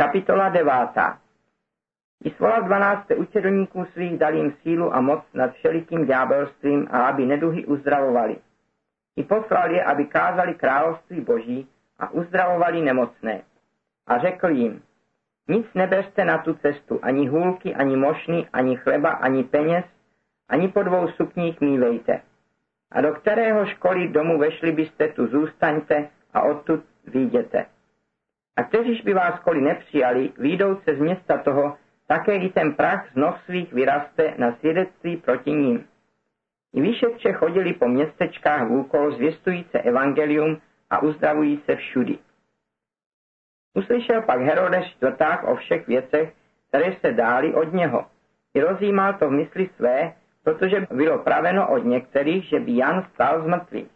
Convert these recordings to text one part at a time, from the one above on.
Kapitola 9. I svolal dvanácté učedlníků svých, dal jim sílu a moc nad všelikým ďábelstvím a aby neduhy uzdravovali. I poslal je, aby kázali království boží a uzdravovali nemocné. A řekl jim, nic nebeřte na tu cestu, ani hůlky, ani mošny, ani chleba, ani peněz, ani po dvou sukních mívejte. A do kterého školy domu vešli byste, tu zůstaňte a odtud výjděte. A kteříž by vás koli nepřijali, výjdouce z města toho, také i ten prach z noh svých vyraste na svědectví proti ním. I vyšetře chodili po městečkách v úkol zvěstujíce evangelium a uzdravují se všudy. Uslyšel pak Herodes čtvrták o všech věcech, které se dály od něho. I rozjímal to v mysli své, protože bylo praveno od některých, že by Jan stal z mrtvých.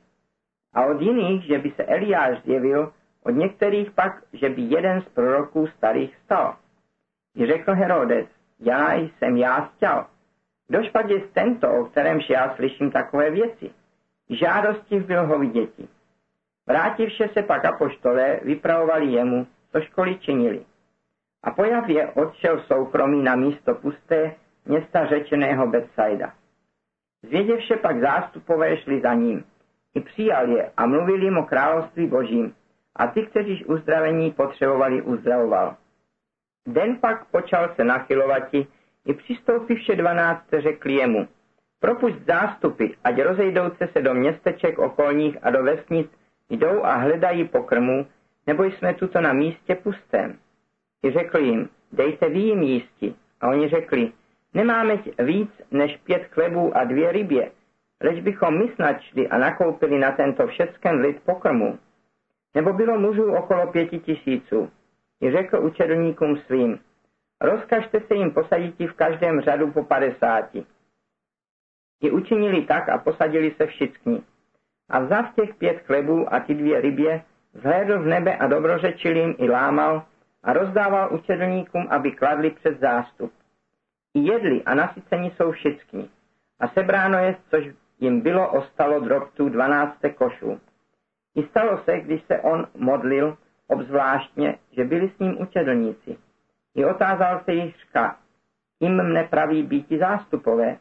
A od jiných, že by se Eliáš zjevil, od některých pak, že by jeden z proroků starých stal. I řekl Herodes, já jsem já stěl. Kdož pak je tento, o kterémž já slyším takové věci? Žádosti byl ho viděti. Vrátivše se pak apoštolé vypravovali jemu, co školy činili. A pojav je odšel soukromí na místo pusté města řečeného Betsaida. Zvěděvše pak zástupové šli za ním. I přijal je a mluvili jim o království božím. A ty, kteříž uzdravení potřebovali, uzdravoval. Den pak počal se nachylovati, i přistoupivše dvanácté řekli jemu, propušť zástupy, ať rozejdouce se do městeček okolních a do vesnic jdou a hledají pokrmu, nebo jsme tuto na místě pustém. I řekl jim, dejte vy jim jísti. A oni řekli, nemáme víc než pět chlebů a dvě rybě, leč bychom my snad a nakoupili na tento všecken lid pokrmu. Nebo bylo mužů okolo pěti tisíců. I řekl učedlníkům svým, rozkažte se jim posadit v každém řadu po padesáti. I učinili tak a posadili se všichni. A vzav těch pět chlebů a ty dvě rybě, zhlédl v nebe a dobrořečil jim i lámal a rozdával učedlníkům, aby kladli před zástup. I jedli a nasyceni jsou všichni. A sebráno je, což jim bylo ostalo drobtů dvanácté košů. I stalo se, když se on modlil, obzvláštně, že byli s ním učedlníci. I otázal se jich řka, jim mne praví býti zástupové.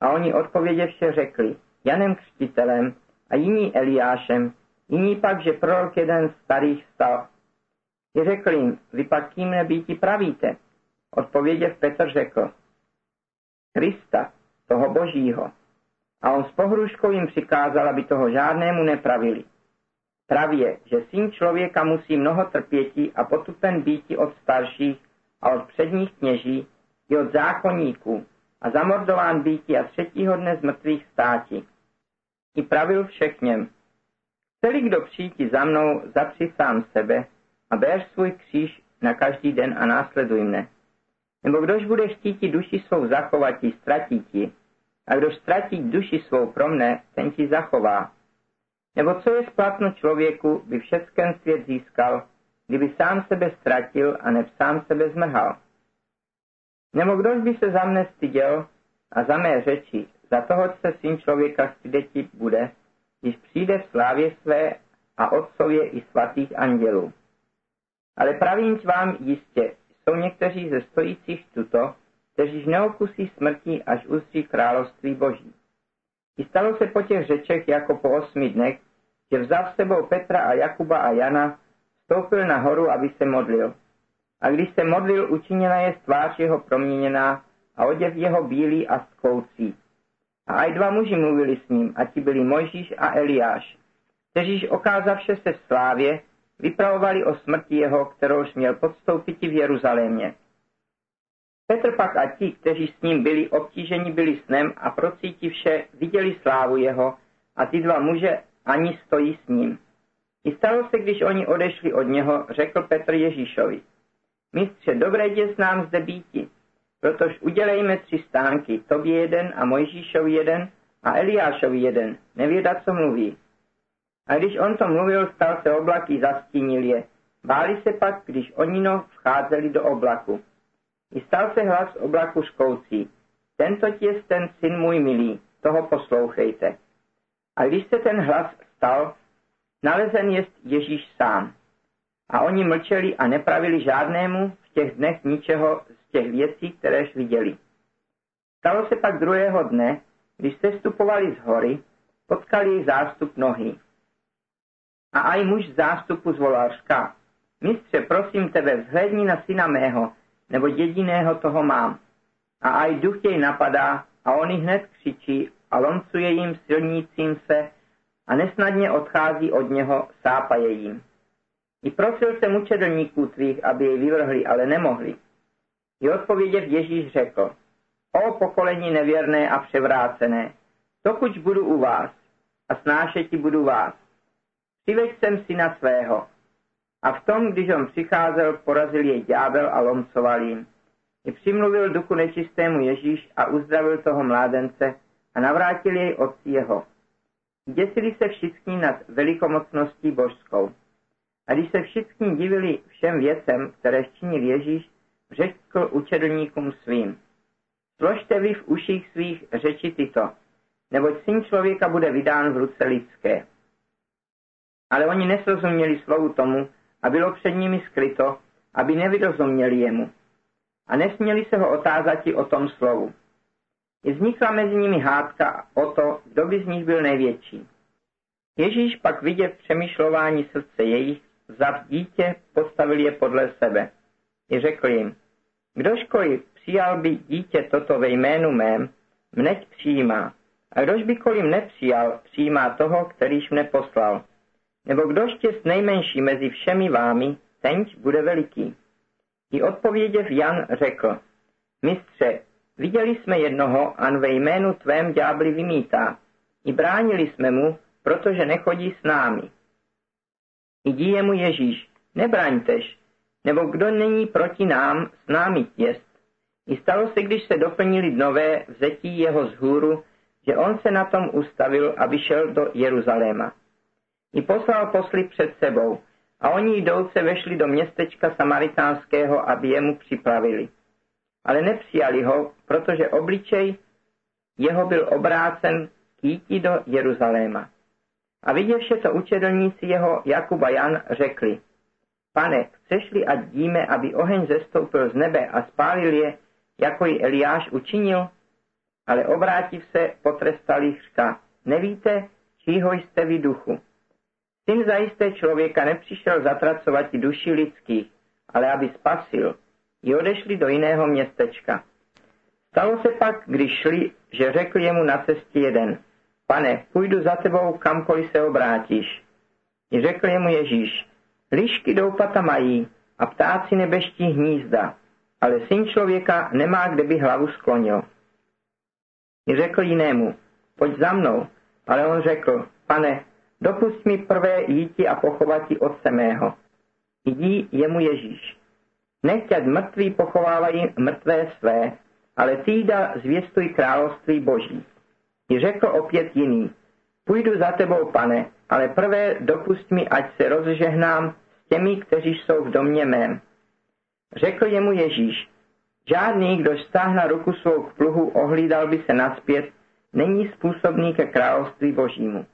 A oni odpověděvše řekli, Janem Křtitelem a jiní Eliášem, jiní pak, že prorok jeden z starých stal. I řekl jim, vy pak kým nebýti pravíte? Odpověděv Petr řekl, Krista, toho božího. A on s pohruškou jim přikázal, aby toho žádnému nepravili. Pravě, že syn člověka musí mnoho trpětí a potupen býti od starších a od předních kněží i od zákonníků a zamordován býti a třetího dne z mrtvých státi. I pravil všechněm. Chceli kdo přijít za mnou, zapři sám sebe a ber svůj kříž na každý den a následuj mne. Nebo kdož bude chtít duši svou zachovat, ztratí ti. A kdož ztratí duši svou pro mne, ten ti zachová. Nebo co je splatno člověku, by všecken svět získal, kdyby sám sebe ztratil a neb sám sebe zmrhal. Nebo kdož by se za mne styděl a za mé řeči, za toho se syn člověka styděti bude, když přijde v slávě své a otcově i svatých andělů. Ale pravím vám jistě, jsou někteří ze stojících tuto, kteříž neokusí smrti, až uzří království boží. I stalo se po těch řečech jako po osmi dnech, že vzal s sebou Petra a Jakuba a Jana, vstoupil na horu, aby se modlil. A když se modlil, učinila je tvář jeho proměněná a oděv jeho bílý a skoucí. A aj dva muži mluvili s ním, a ti byli Mojžíš a Eliáš, kteříž okázavše se v slávě, vypravovali o smrti jeho, kterouž měl podstoupit v Jeruzalémě. Petr pak a ti, kteří s ním byli obtíženi, byli snem a procítivše viděli slávu jeho a ty dva muže ani stojí s ním. I stalo se, když oni odešli od něho, řekl Petr Ježíšovi. Mistře, dobré dě s nám zde býti, protož udělejme tři stánky, tobě jeden a Mojžíšovi jeden a Eliášovi jeden, nevěda, co mluví. A když on to mluvil, stal se oblaky, zastínil je. Báli se pak, když oni no vcházeli do oblaku. I stal se hlas z oblaku škoucí. Tento je ten syn můj milý, toho poslouchejte. A když se ten hlas stal, nalezen jest Ježíš sám. A oni mlčeli a nepravili žádnému v těch dnech ničeho z těch věcí, kteréž viděli. Stalo se pak druhého dne, když se stupovali z hory, potkali jej zástup nohy. A aj muž zástupu zvolal mistře, prosím tebe, vzhledni na syna mého, nebo jediného toho mám. A aj duch jej napadá a on hned křičí a loncuje jim silnícím se a nesnadně odchází od něho, sápaje jim. I prosil jsem učedlníků tvých, aby jej vyvrhli, ale nemohli. I odpověděv Ježíš řekl, o pokolení nevěrné a převrácené, dokud budu u vás a snášeti budu vás. Přiveď jsem syna svého. A v tom, když on přicházel, porazil jej ďábel a lomcoval jim. I přimluvil duchu nečistému Ježíš a uzdravil toho mládence a navrátil jej otci jeho. Děsili se všichni nad velikomocností božskou. A když se všichni divili všem věcem, které činil Ježíš, řekl učedlníkům svým. Složte vy v uších svých řeči tyto, neboť syn člověka bude vydán v ruce lidské. Ale oni nesrozuměli slovu tomu a bylo před nimi skryto, aby nevyrozuměli jemu. A nesměli se ho otázat o tom slovu. I vznikla mezi nimi hádka o to, kdo by z nich byl největší. Ježíš pak vidět přemýšlování srdce jejich, za dítě postavil je podle sebe. I řekl jim, kdožkoliv přijal by dítě toto ve jménu mém, mneť přijímá. A kdož by kolim nepřijal, přijímá toho, kterýž mne poslal. Nebo kdož těst nejmenší mezi všemi vámi, tenť bude veliký. I odpověděv Jan řekl, mistře, viděli jsme jednoho, an ve jménu tvém ďábli vymítá. I bránili jsme mu, protože nechodí s námi. Jdi jemu Ježíš, nebraňtež, nebo kdo není proti nám, s námi jest. I stalo se, když se doplnili nové vzetí jeho z hůru, že on se na tom ustavil, aby šel do Jeruzaléma. I poslal posly před sebou, a oni jdouce vešli do městečka samaritánského, aby jemu připravili. Ale nepřijali ho, protože obličej jeho byl obrácen k do Jeruzaléma. A viděvše to učedlníci jeho Jakuba Jan řekli, Pane, chceš-li, ať díme, aby oheň zestoupil z nebe a spálil je, jako ji Eliáš učinil? Ale obrátiv se, potrestali řka, nevíte, čího jste vy duchu. Syn zajisté člověka nepřišel zatracovat duši lidských, ale aby spasil. I odešli do jiného městečka. Stalo se pak, když šli, že řekl jemu na cestě jeden, pane, půjdu za tebou, kamkoliv se obrátíš. I řekl jemu Ježíš, lišky doupata mají a ptáci nebeští hnízda, ale syn člověka nemá, kde by hlavu sklonil. I řekl jinému, pojď za mnou, ale on řekl, pane, dopust mi prvé jíti a pochovat otce mého. Jdi jemu Ježíš. Nechtěť mrtví pochovávají mrtvé své, ale týda zvěstuj království boží. I řekl opět jiný, půjdu za tebou, pane, ale prvé dopust mi, ať se rozžehnám s těmi, kteří jsou v domě mém. Řekl jemu Ježíš, žádný, kdo stáhne ruku svou k pluhu, ohlídal by se naspět, není způsobný ke království božímu.